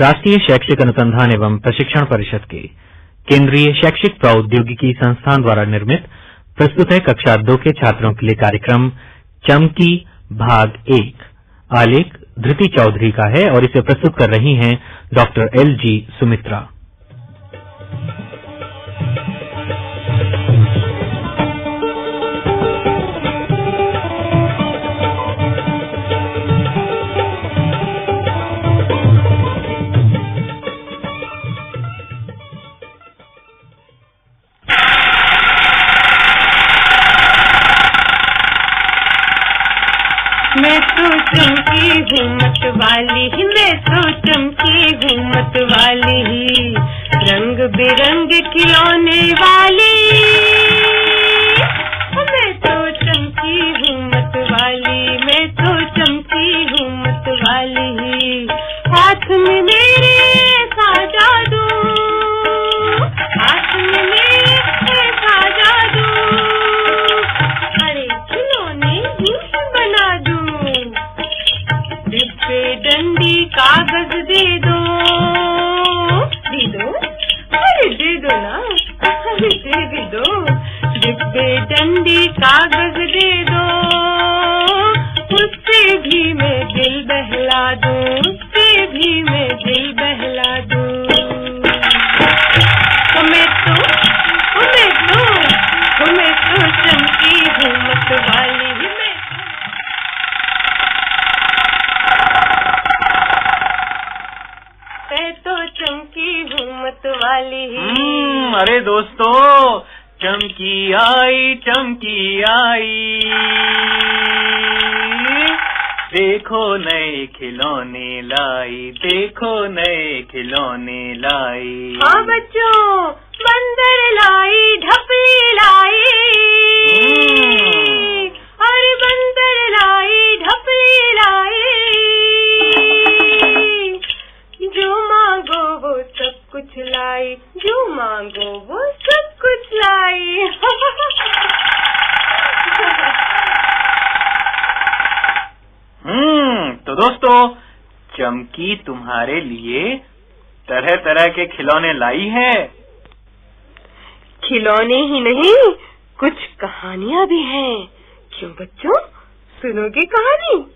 राष्ट्रीय शैक्षिक अनुसंधान एवं प्रशिक्षण परिषद के केंद्रीय शैक्षिक प्रौद्योगिकी संस्थान द्वारा निर्मित प्रस्तुत है कक्षा दो के छात्रों के लिए कार्यक्रम चमकी भाग एक। आलेख धृति चौधरी का है और इसे प्रस्तुत कर रही हैं डॉक्टर एल जी सुमित्रा। कागज़ दे दो उससे भी मैं दिल बहला दूँ उससे भी मैं दिल बहला दूँ। तो मैं तो तो मैं तो तो मैं तो चमकी घूमत वाली मैं। मैं तो चमकी घूमत वाली हम्म, अरे दोस्तों चमकी आई चमकी आई। देखो नए खिलौने लाई, देखो नए खिलौने लाई। हाँ बच्चों, बंदर लाई ढपली लाई चमकी तुम्हारे लिए तरह तरह के खिलौने लाई है। खिलौने ही नहीं, कुछ कहानियाँ भी हैं। क्यों बच्चों? सुनोगे कहानी।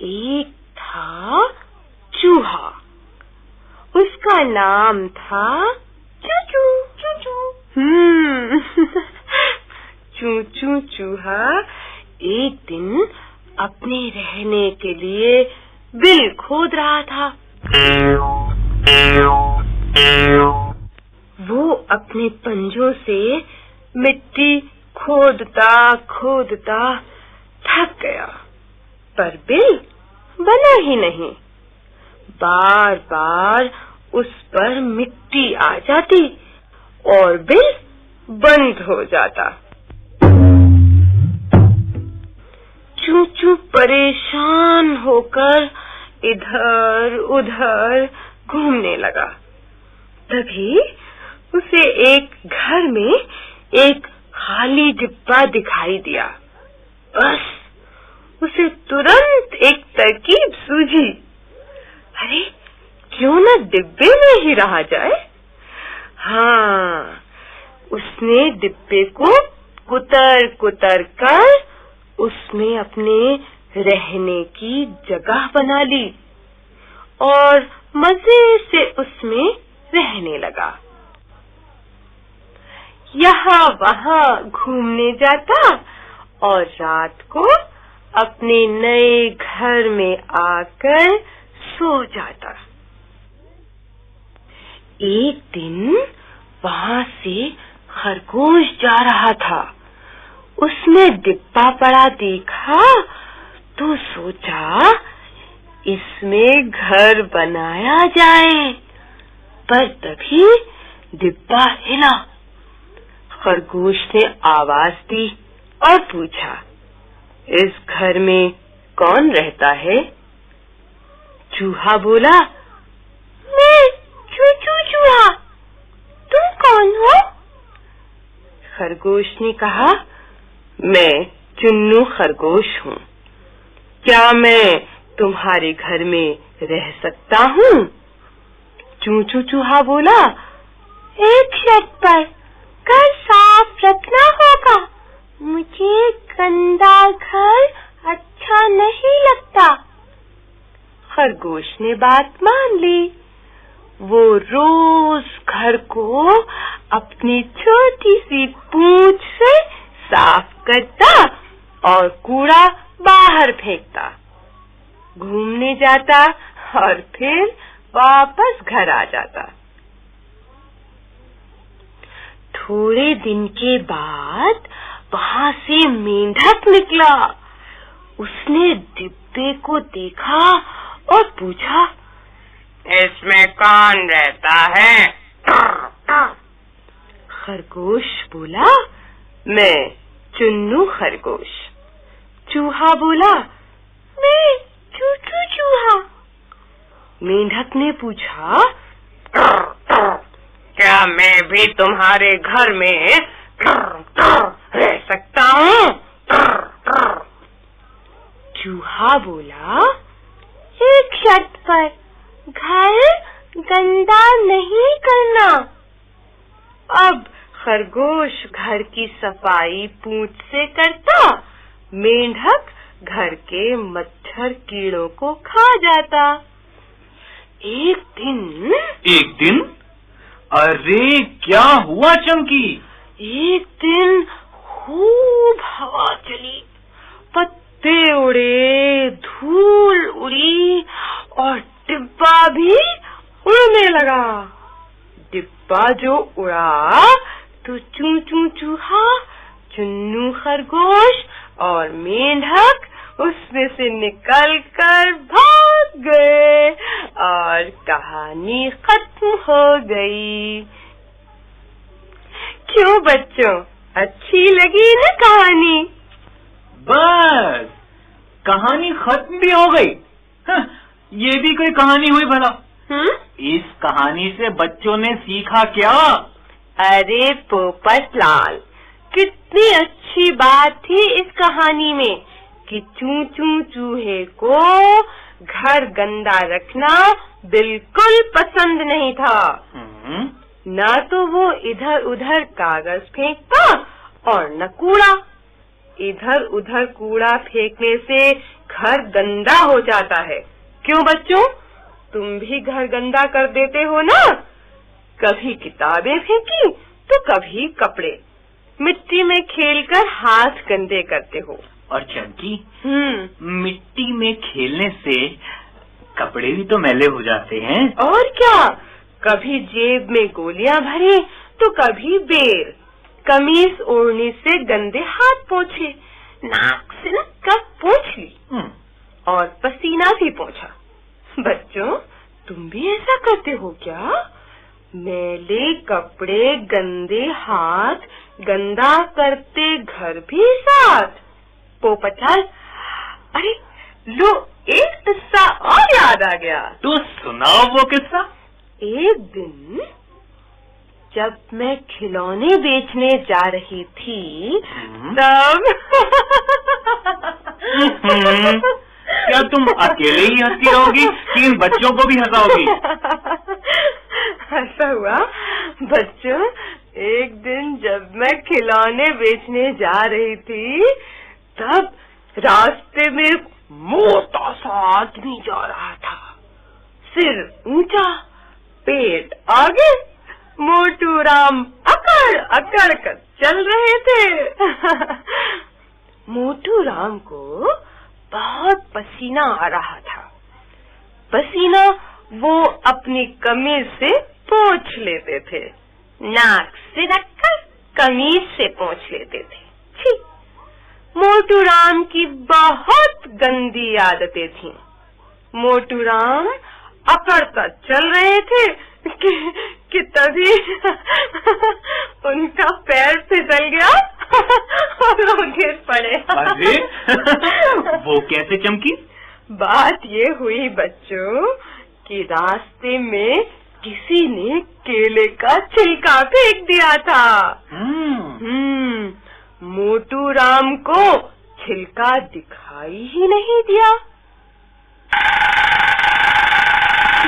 एक था चूहा। उसका नाम था चूचू। चूचू। हम्म। चूचू चूहा एक दिन अपने रहने के लिए बिल खोद रहा था। वो अपने पंजों से मिट्टी खोदता खोदता थक गया। पर बिल बना ही नहीं। बार बार उस पर मिट्टी आ जाती और बिल बंद हो जाता। चूचू परेशान होकर इधर, उधर घूमने लगा। तभी उसे एक घर में एक खाली डिब्बा दिखाई दिया। बस, उसे तुरंत एक तरकीब सूझी। अरे, क्यों ना डिब्बे में ही रहा जाए? हाँ उसने डिब्बे को कुतर कुतर कर उसमें अपने रहने की जगह बना ली और मज़े से उसमें रहने लगा। यहाँ वहाँ घूमने जाता और रात को अपने नए घर में आकर सो जाता। एक दिन वहाँ से खरगोश जा रहा था। उसने डिब्बा पड़ा देखा तो सोचा इसमें घर बनाया जाए। पर तभी डिब्बा हिला। खरगोश ने आवाज़ दी और पूछा, इस घर में कौन रहता है? चूहा बोला, मैं चूचू चूहा तुम कौन हो? खरगोश ने कहा, मैं चुन्नू खरगोश हूँ। क्या मैं तुम्हारे घर में रह सकता हूँ? चूचू चूहा बोला, एक शर्त पर घर साफ़ रखना होगा। मुझे गंदा घर अच्छा नहीं लगता। खरगोश ने बात मान ली। वो रोज घर को अपनी छोटी सी पूंछ से साफ़ करता और कूड़ा बाहर फेंकता। घूमने जाता और फिर वापस घर आ जाता। थोड़े दिन के बाद वहाँ से मेंढक निकला। उसने डिब्बे को देखा और पूछा इसमें कौन रहता है? खरगोश बोला मैं चुन्नू खरगोश। चूहा बोला। मैं चूचू चूहा मेंढक ने पूछा क्या मैं भी तुम्हारे घर में रह सकता हूँ? चूहा बोला एक शर्त पर घर गंदा नहीं करना। अब खरगोश घर की सफ़ाई पूंछ से करता मेंढक घर के मच्छर कीड़ों को खा जाता। एक दिन एक दिन? अरे क्या हुआ चमकी एक दिन खूब हवा चली पत्ते उड़े धूल उड़ी और डिब्बा भी उड़ने लगा। डिब्बा जो उड़ा तो चू चू चूहा चुन्नू खरगोश और मेंढक उसमें से निकल कर भाग गए और कहानी खत्म हो गई। क्यों बच्चों? अच्छी लगी ना कहानी? बस कहानी खत्म भी हो गई। हाँ, ये भी कोई कहानी हुई भला। हम्म इस कहानी से बच्चों ने सीखा क्या? अरे पोपट लाल कितनी अच्छी बात थी इस कहानी में कि चू चू चूहे को घर गंदा रखना बिल्कुल पसंद नहीं था। हम्म, न तो वो इधर उधर कागज़ फेंकता और न कूड़ा। इधर उधर कूड़ा फेंकने से घर गंदा हो जाता है। क्यों बच्चों? तुम भी घर गंदा कर देते हो ना? कभी किताबें फेंकी तो कभी कपड़े। मिट्टी में खेलकर हाथ गंदे करते हो। और चमकी हम्म। मिट्टी में खेलने से कपड़े भी तो मैले हो जाते हैं। और क्या? कभी जेब में गोलियाँ भरे तो कभी बेर। कमीज ओढ़ने से गंदे हाथ पोछे नाक से न कब पोछ ली। हम्म, और पसीना भी पोछा। बच्चों तुम भी ऐसा करते हो क्या? मैले कपड़े गंदे हाथ गंदा करते घर भी साथ। पोपटाल अरे लो एक किस्सा और याद आ गया। तो सुनाओ वो किस्सा। एक दिन जब मैं खिलौने बेचने जा रही थी हम्म। तब हम्म, क्या तुम अकेले ही हंसती रहोगी कि इन बच्चों को भी हंसाओगी? ऐसा हुआ। बच्चों एक दिन जब मैं खिलौने बेचने जा रही थी, तब रास्ते में मोटा सा आदमी जा रहा था। सिर ऊँचा, पेट आगे, मोटू राम अकड़ अकड़ कर चल रहे थे। मोटू राम को बहुत पसीना आ रहा था। पसीना वो अपनी कमीज से पोंछ लेते थे। नाक से रखकर कमीज से पोंछ लेते थे। छी मोटू राम की बहुत गंदी आदतें थीं। मोटू राम अकड़कर चल रहे थे कि, कि तभी उनका पैर फिसल गया और वो गिर पड़े। वो कैसे चमकी? बात ये हुई बच्चों कि रास्ते में किसी ने केले का छिलका फेंक दिया था। हम्म, हम्म मोटू राम को छिलका दिखाई ही नहीं दिया।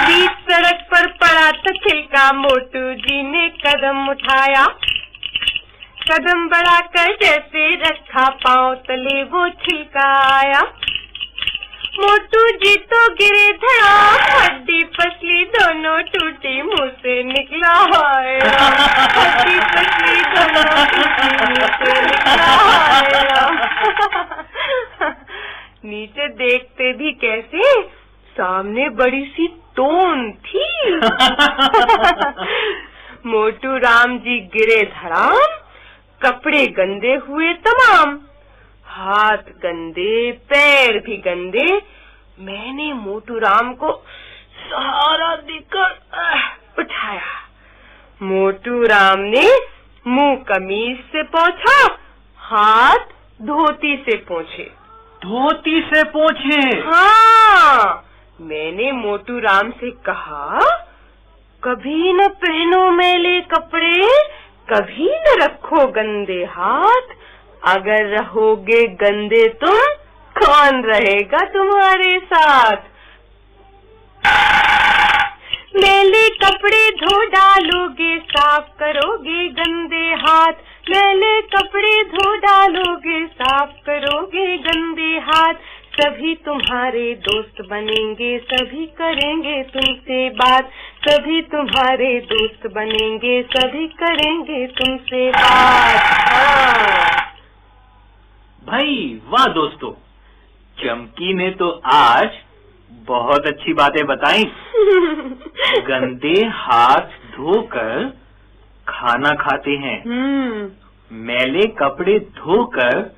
बीच सड़क पर पड़ा सा छिलका मोटू जी ने कदम उठाया। कदम बढ़ाकर जैसे रखा पाँव तले वो छिलका आया। मोटू जी तो गिरे धड़ा हड्डी पसली दोनों टूटी, मुँह से निकला आया हड्डी पसली दोनों नीचे देखते भी कैसे? सामने बड़ी सी टोन थी। मोटू राम जी गिरे धड़ाम, कपड़े गंदे हुए तमाम। हाथ गंदे पैर भी गंदे मैंने मोटू राम को सहारा देकर उठाया। मोटू राम ने मुँह कमीज से पोंछा हाथ धोती से पोंछे। धोती से पूछे? हाँ मैंने मोटू राम से कहा कभी न पहनो मैले कपड़े कभी न रखो गंदे हाथ अगर रहोगे गंदे तुम कौन रहेगा तुम्हारे साथ? मैले कपड़े धो डालोगे, साफ़ करोगे गंदे हाथ। मैले कपड़े धो डालोगे, साफ़ करोगे गंदे हाथ। सभी तुम्हारे दोस्त बनेंगे, सभी करेंगे तुमसे बात। सभी तुम्हारे दोस्त बनेंगे, सभी करेंगे तुमसे बात। हाँ। भाई वाह दोस्तों। चमकी ने तो आज बहुत अच्छी बातें बताई। गंदे हाथ धोकर खाना खाते हैं। हम्म। मैले कपड़े धोकर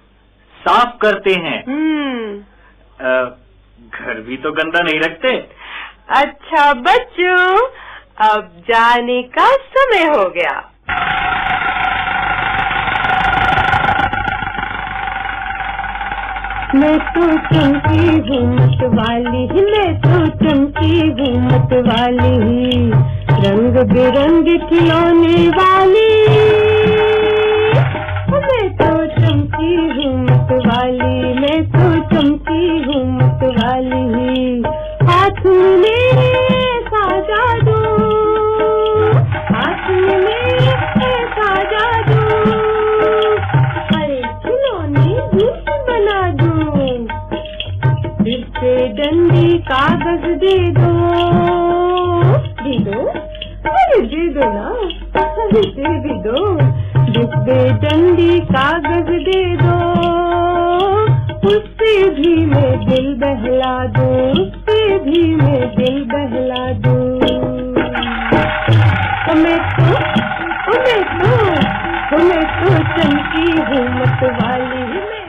साफ़ करते हैं। हम्म। घर भी तो गंदा नहीं रखते। अच्छा बच्चों अब जाने का समय हो गया। मैं तो चमकी हूँ वाली मैं तो चमकी हूँ मत वाली रंग बिरंग खिलौने वाली डिब्बे डंडी कागज़ दे दो। दे दो? अरे दे दो ना। अरे दे दो। डिब्बे डंडी कागज़ दे दो उससे भी मैं दिल बहला दूँ उससे भी मैं दिल बहला दूँ। मैं तो मैं तो मैं तो चमकी हूँ मत वाली